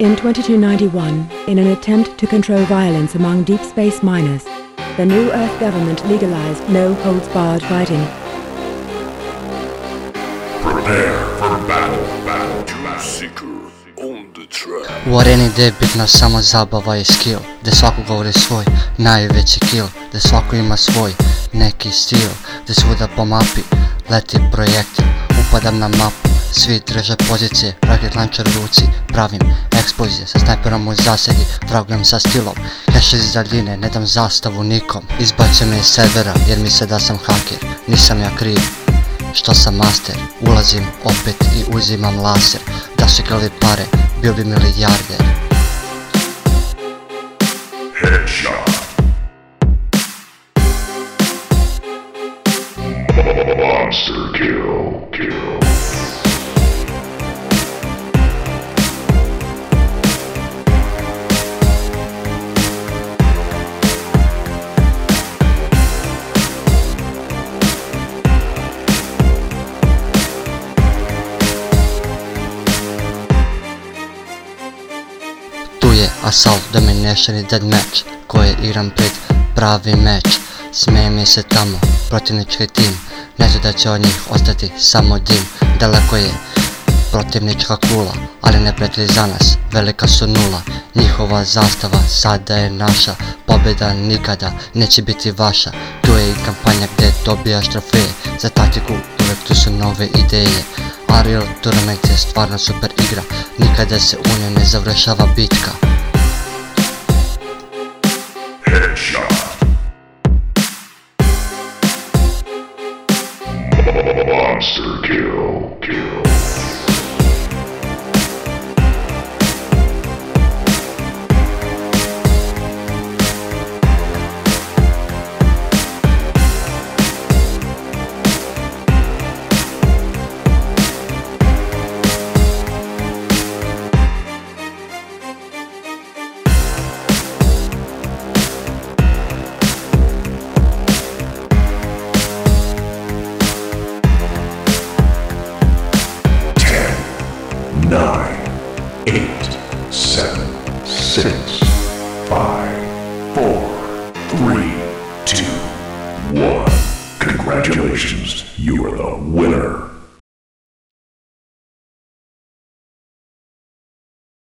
In 2291, in an attempt to control violence among deep space miners, the New Earth government legalized no-holds-barred fighting. Prepare for battle, battle, Truth Seeker on the track. U areni gdje je bitna samo zabava i skill Gdje svako govori svoj najveći kill. Gdje svako ima svoj neki stil Gdje svuda po mapi leti projektil Upadam na mapu, svi drže pozicije Rocket launcher u ruci, pravim eksplozije Sa snajperom u zasedi, vragujem sa stilom. Hash iz daljine, ne dam zastavu nikom. Izbacio me iz servera jer misle da sam haker Nisam ja kriv, što sam master Ulazim opet i uzimam laser. Da su krali pare, bio bi milijarder. Headshot. Monster kill, kill. Assault Domination i Deathmatch koje igram pred pravi meč. Smeje mi se tamo, protivnički tim. Ne zna da će od njih ostati samo dim. Daleko je protivnička kula Ali ne prijatelji za nas, velika su nula. Njihova zastava sada je naša Pobjeda nikada neće biti vaša. Tu je i kampanja gdje dobijaš trofeje Za taktiku uvijek tu su nove ideje. Unreal Tournament je stvarno super igra Nikada se u njoj ne završava bitka Monster kill, kill. Eight, seven, six, five, four, three, two, one. Congratulations, you are the winner.